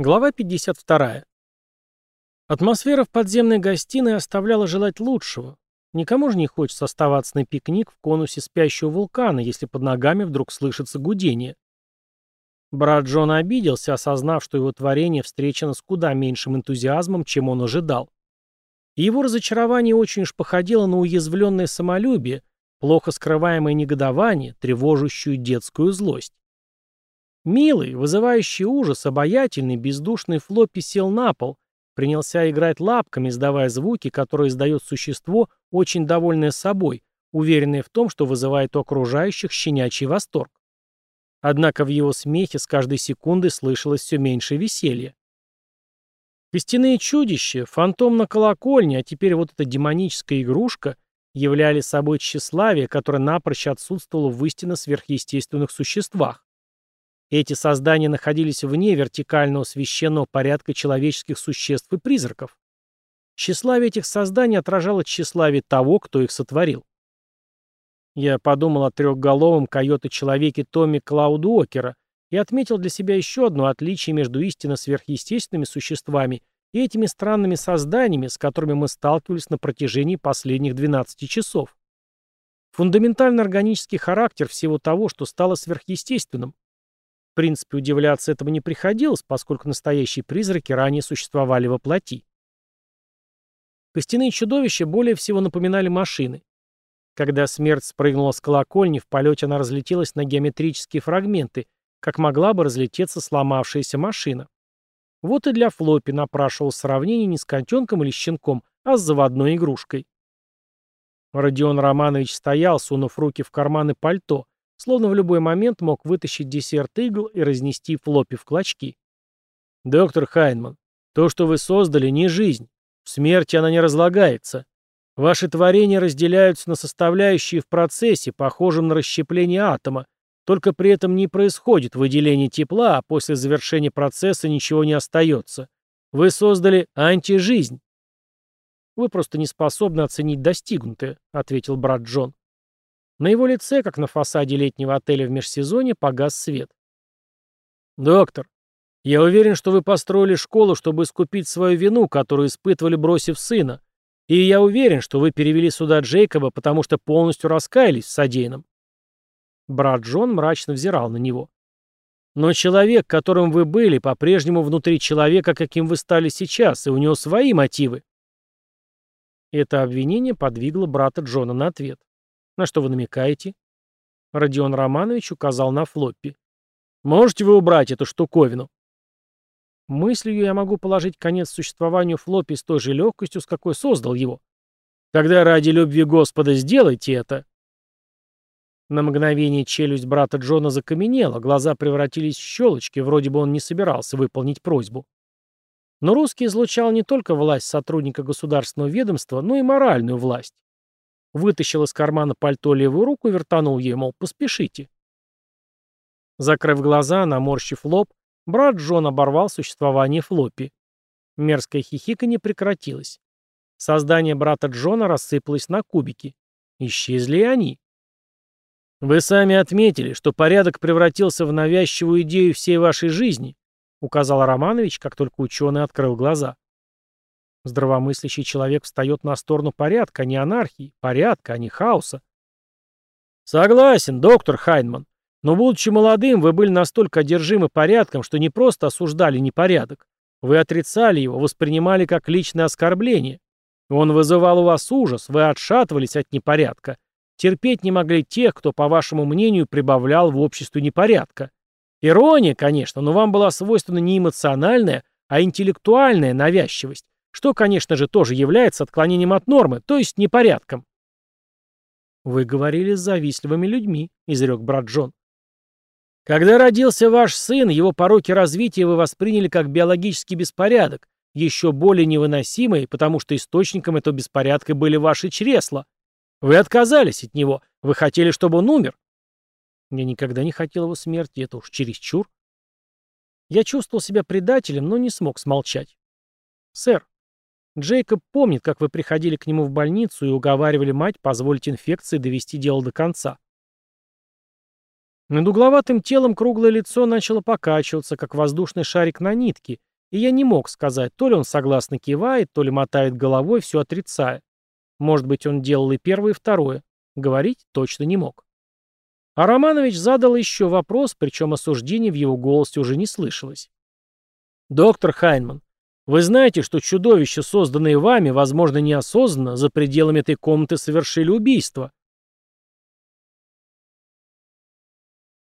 Глава 52. Атмосфера в подземной гостиной оставляла желать лучшего. Никому же не хочется оставаться на пикник в конусе спящего вулкана, если под ногами вдруг слышится гудение. Брат Джона обиделся, осознав, что его творение встречено с куда меньшим энтузиазмом, чем он ожидал. Его разочарование очень уж походило на уязвленное самолюбие, плохо скрываемое негодование, тревожащую детскую злость. Милый, вызывающий ужас, обаятельный, бездушный Флоппи сел на пол, принялся играть лапками, издавая звуки, которые издает существо, очень довольное собой, уверенное в том, что вызывает у окружающих щенячий восторг. Однако в его смехе с каждой секундой слышалось все меньше веселья. Костяные чудища, фантом на колокольне, а теперь вот эта демоническая игрушка являли собой тщеславие, которое напрочь отсутствовало в истинно сверхъестественных существах. Эти создания находились вне вертикального священного порядка человеческих существ и призраков. Тщеславие этих созданий отражало тщеславие того, кто их сотворил. Я подумал о трехголовом койоте-человеке Томми Клаудуокера и отметил для себя еще одно отличие между истинно сверхъестественными существами и этими странными созданиями, с которыми мы сталкивались на протяжении последних 12 часов. Фундаментально органический характер всего того, что стало сверхъестественным принципе, удивляться этому не приходилось, поскольку настоящие призраки ранее существовали во плоти. Костяные чудовища более всего напоминали машины. Когда смерть спрыгнула с колокольни, в полете она разлетелась на геометрические фрагменты, как могла бы разлететься сломавшаяся машина. Вот и для Флоппи напрашивал сравнение не с котенком или щенком, а с заводной игрушкой. Родион Романович стоял, сунув руки в карманы пальто, Словно в любой момент мог вытащить десерт игл и разнести флоппи в клочки. «Доктор Хайнман, то, что вы создали, не жизнь. В смерти она не разлагается. Ваши творения разделяются на составляющие в процессе, похожем на расщепление атома, только при этом не происходит выделение тепла, а после завершения процесса ничего не остается. Вы создали антижизнь. «Вы просто не способны оценить достигнутое», — ответил брат Джон. На его лице, как на фасаде летнего отеля в межсезонье, погас свет. «Доктор, я уверен, что вы построили школу, чтобы искупить свою вину, которую испытывали, бросив сына. И я уверен, что вы перевели сюда Джейкоба, потому что полностью раскаялись в содеянном». Брат Джон мрачно взирал на него. «Но человек, которым вы были, по-прежнему внутри человека, каким вы стали сейчас, и у него свои мотивы». Это обвинение подвигло брата Джона на ответ. На что вы намекаете? Родион Романович указал на флоппи. Можете вы убрать эту штуковину? Мыслью я могу положить конец существованию флоппи с той же легкостью, с какой создал его. Тогда ради любви Господа сделайте это. На мгновение челюсть брата Джона закаменела, глаза превратились в щелочки, вроде бы он не собирался выполнить просьбу. Но русский излучал не только власть сотрудника государственного ведомства, но и моральную власть. Вытащил из кармана пальто левую руку и вертанул ей, мол, поспешите. Закрыв глаза, наморщив лоб, брат Джон оборвал существование Флоппи. Мерзкое хихиканье прекратилось. Создание брата Джона рассыпалось на кубики. Исчезли и они. «Вы сами отметили, что порядок превратился в навязчивую идею всей вашей жизни», указал Романович, как только ученый открыл глаза. Здравомыслящий человек встает на сторону порядка, а не анархии, порядка, а не хаоса. Согласен, доктор Хайнман. Но будучи молодым, вы были настолько одержимы порядком, что не просто осуждали непорядок. Вы отрицали его, воспринимали как личное оскорбление. Он вызывал у вас ужас, вы отшатывались от непорядка. Терпеть не могли тех, кто, по вашему мнению, прибавлял в обществе непорядка. Ирония, конечно, но вам была свойственна не эмоциональная, а интеллектуальная навязчивость, что, конечно же, тоже является отклонением от нормы, то есть непорядком. «Вы говорили с завистливыми людьми», — изрек брат Джон. «Когда родился ваш сын, его пороки развития вы восприняли как биологический беспорядок, еще более невыносимый, потому что источником этого беспорядка были ваши чресла. Вы отказались от него, вы хотели, чтобы он умер. Я никогда не хотел его смерти, это уж чересчур. Я чувствовал себя предателем, но не смог смолчать. «Сэр, Джейкоб помнит, как вы приходили к нему в больницу и уговаривали мать позволить инфекции довести дело до конца. Над угловатым телом круглое лицо начало покачиваться, как воздушный шарик на нитке, и я не мог сказать, то ли он согласно кивает, то ли мотает головой, все отрицая. Может быть, он делал и первое, и второе. Говорить точно не мог. А Романович задал еще вопрос, причем осуждение в его голосе уже не слышалось. «Доктор Хайнман, вы знаете, что чудовища, созданные вами, возможно, неосознанно, за пределами этой комнаты совершили убийство?»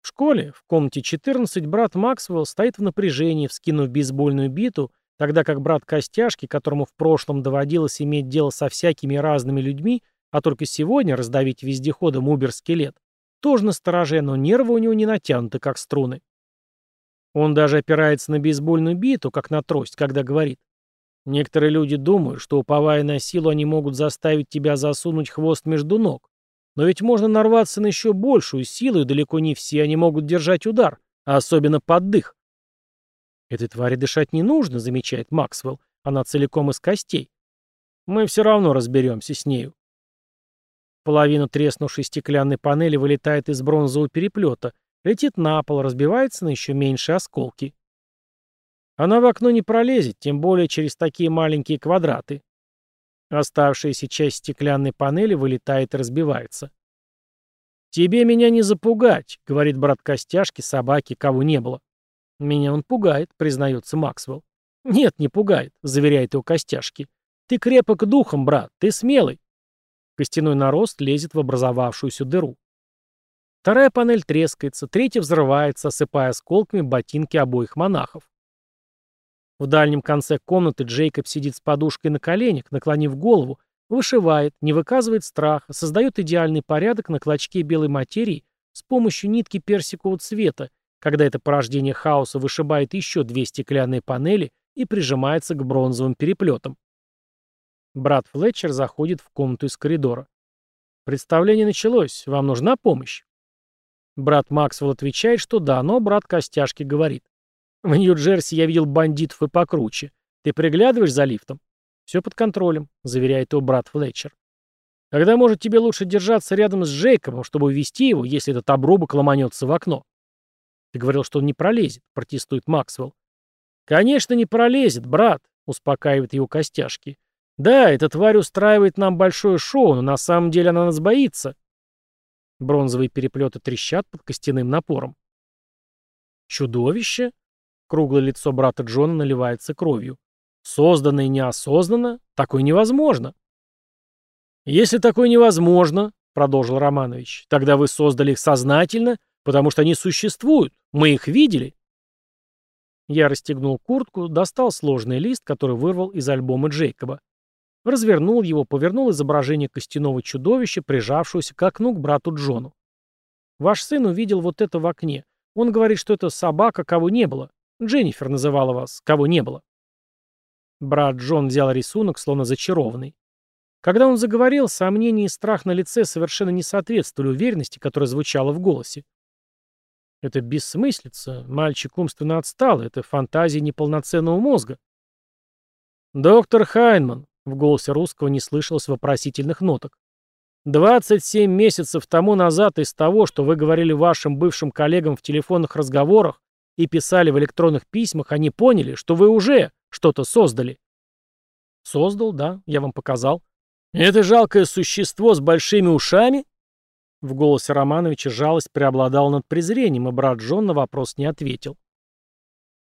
В школе, в комнате 14, брат Максвелл стоит в напряжении, вскинув бейсбольную биту, тогда как брат Костяшки, которому в прошлом доводилось иметь дело со всякими разными людьми, а только сегодня раздавить вездеходом убер-скелет, тоже настороже, но нервы у него не натянуты, как струны. Он даже опирается на бейсбольную биту, как на трость, когда говорит. Некоторые люди думают, что, уповая на силу, они могут заставить тебя засунуть хвост между ног. Но ведь можно нарваться на еще большую силу, и далеко не все они могут держать удар, а особенно под дых. «Этой твари дышать не нужно», — замечает Максвелл. «Она целиком из костей. Мы все равно разберемся с нею». Половина треснувшей стеклянной панели вылетает из бронзового переплета, летит на пол, разбивается на еще меньшие осколки. Она в окно не пролезет, тем более через такие маленькие квадраты. Оставшаяся часть стеклянной панели вылетает и разбивается. «Тебе меня не запугать», — говорит брат Костяшки, собаки, кого не было. «Меня он пугает», — признается Максвелл. «Нет, не пугает», — заверяет его Костяшки. «Ты крепок духом, брат, ты смелый». Костяной нарост лезет в образовавшуюся дыру. Вторая панель трескается, третья взрывается, осыпая осколками ботинки обоих монахов. В дальнем конце комнаты Джейкоб сидит с подушкой на коленях, наклонив голову, вышивает, не выказывает страха, создает идеальный порядок на клочке белой материи с помощью нитки персикового цвета, когда это порождение хаоса вышибает еще две стеклянные панели и прижимается к бронзовым переплетам. Брат Флетчер заходит в комнату из коридора. «Представление началось. Вам нужна помощь?» Брат Максвелл отвечает, что да, но брат Костяшки говорит. В Нью-Джерси я видел бандитов и покруче. Ты приглядываешь за лифтом? Все под контролем, заверяет его брат Флетчер. Тогда, может, тебе лучше держаться рядом с Джейкобом, чтобы увести его, если этот обрубок ломанется в окно. Ты говорил, что он не пролезет, протестует Максвелл. Конечно, не пролезет, брат, успокаивает его костяшки. Да, эта тварь устраивает нам большое шоу, но на самом деле она нас боится. Бронзовые переплеты трещат под костяным напором. Чудовище? Круглое лицо брата Джона наливается кровью. Созданно и неосознанно? Такое невозможно. Если такое невозможно, продолжил Романович, тогда вы создали их сознательно, потому что они существуют. Мы их видели. Я расстегнул куртку, достал сложный лист, который вырвал из альбома Джейкоба. Развернул его, повернул изображение костяного чудовища, прижавшегося к окну к брату Джону. Ваш сын увидел вот это в окне. Он говорит, что это собака, кого не было. Дженнифер называла вас, кого не было. Брат Джон взял рисунок, словно зачарованный. Когда он заговорил, сомнение и страх на лице совершенно не соответствовали уверенности, которая звучала в голосе. Это бессмыслица, мальчик умственно отстал, это фантазия неполноценного мозга. «Доктор Хайнман», — в голосе русского не слышалось вопросительных ноток, «27 месяцев тому назад из того, что вы говорили вашим бывшим коллегам в телефонных разговорах, и писали в электронных письмах, они поняли, что вы уже что-то создали. Создал, да, я вам показал. Это жалкое существо с большими ушами? В голосе Романовича жалость преобладала над презрением, и брат Джон на вопрос не ответил.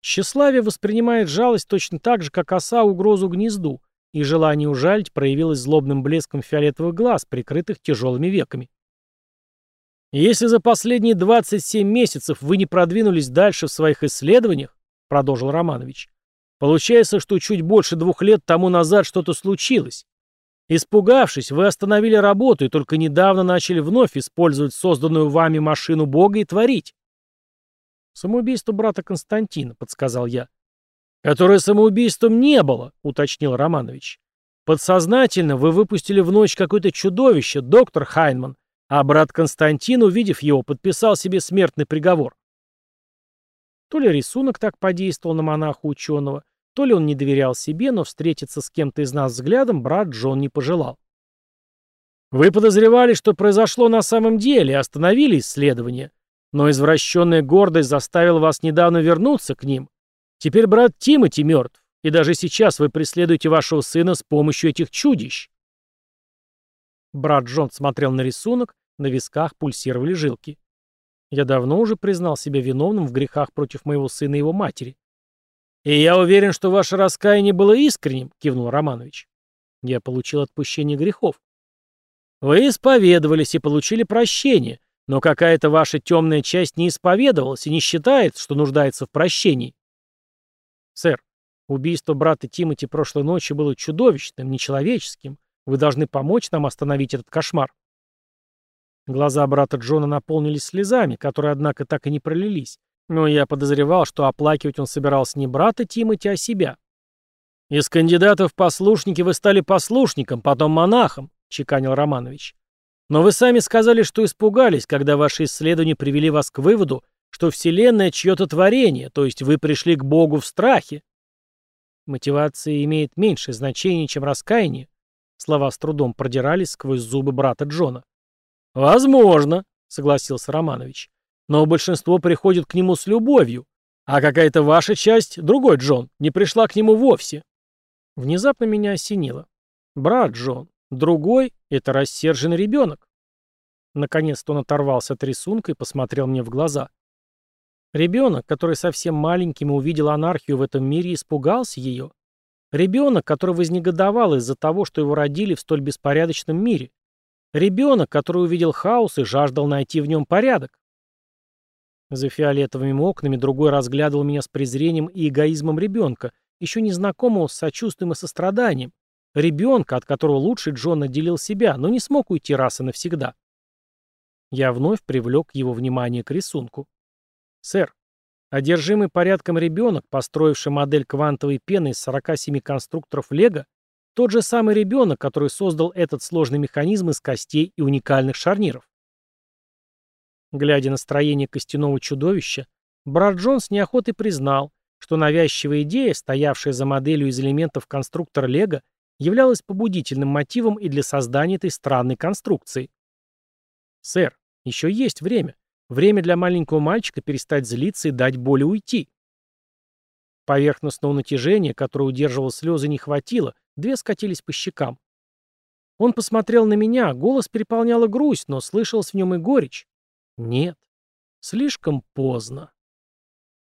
Тщеславие воспринимает жалость точно так же, как оса угрозу гнезду, и желание ужалить проявилось злобным блеском фиолетовых глаз, прикрытых тяжелыми веками. «Если за последние 27 месяцев вы не продвинулись дальше в своих исследованиях, — продолжил Романович, — получается, что чуть больше двух лет тому назад что-то случилось. Испугавшись, вы остановили работу и только недавно начали вновь использовать созданную вами машину Бога и творить. «Самоубийство брата Константина», — подсказал я. «Которое самоубийством не было», — уточнил Романович. «Подсознательно вы выпустили в ночь какое-то чудовище, доктор Хайнман, а брат Константин, увидев его, подписал себе смертный приговор. То ли рисунок так подействовал на монаха ученого, то ли он не доверял себе, но встретиться с кем-то из нас взглядом брат Джон не пожелал. Вы подозревали, что произошло на самом деле, остановили исследование, но извращенная гордость заставила вас недавно вернуться к ним. Теперь брат Тимоти мертв, и даже сейчас вы преследуете вашего сына с помощью этих чудищ. Брат Джон смотрел на рисунок, на висках пульсировали жилки. Я давно уже признал себя виновным в грехах против моего сына и его матери. «И я уверен, что ваше раскаяние было искренним», — кивнул Романович. «Я получил отпущение грехов». «Вы исповедовались и получили прощение, но какая-то ваша темная часть не исповедовалась и не считает, что нуждается в прощении». «Сэр, убийство брата Тимоти прошлой ночью было чудовищным, нечеловеческим. Вы должны помочь нам остановить этот кошмар». Глаза брата Джона наполнились слезами, которые, однако, так и не пролились. Но я подозревал, что оплакивать он собирался не брата Тимоти, а себя. «Из кандидатов послушники вы стали послушником, потом монахом», — чеканил Романович. «Но вы сами сказали, что испугались, когда ваши исследования привели вас к выводу, что Вселенная — чье-то творение, то есть вы пришли к Богу в страхе». Мотивация имеет меньшее значение, чем раскаяние, Слова с трудом продирались сквозь зубы брата Джона. «Возможно», — согласился Романович. «Но большинство приходит к нему с любовью, а какая-то ваша часть, другой Джон, не пришла к нему вовсе». Внезапно меня осенило. «Брат Джон, другой — это рассерженный ребенок». Наконец-то он оторвался от рисунка и посмотрел мне в глаза. Ребенок, который совсем маленьким увидел анархию в этом мире и испугался ее. Ребенок, который вознегодовал из-за того, что его родили в столь беспорядочном мире. Ребенок, который увидел хаос и жаждал найти в нем порядок. За фиолетовыми окнами другой разглядывал меня с презрением и эгоизмом ребенка, еще незнакомого с сочувствием и состраданием. Ребенка, от которого лучший Джон отделил себя, но не смог уйти раз и навсегда. Я вновь привлек его внимание к рисунку. «Сэр, Одержимый порядком ребенок, построивший модель квантовой пены из 47 конструкторов Лего, тот же самый ребенок, который создал этот сложный механизм из костей и уникальных шарниров. Глядя на строение костяного чудовища, брат Джонс неохотой признал, что навязчивая идея, стоявшая за моделью из элементов конструктора Лего, являлась побудительным мотивом и для создания этой странной конструкции. «Сэр, еще есть время. Время для маленького мальчика перестать злиться и дать боли уйти. Поверхностного натяжения, которое удерживало слезы, не хватило, две скатились по щекам. Он посмотрел на меня, голос переполняла грусть, но слышалась в нем и горечь. Нет, слишком поздно.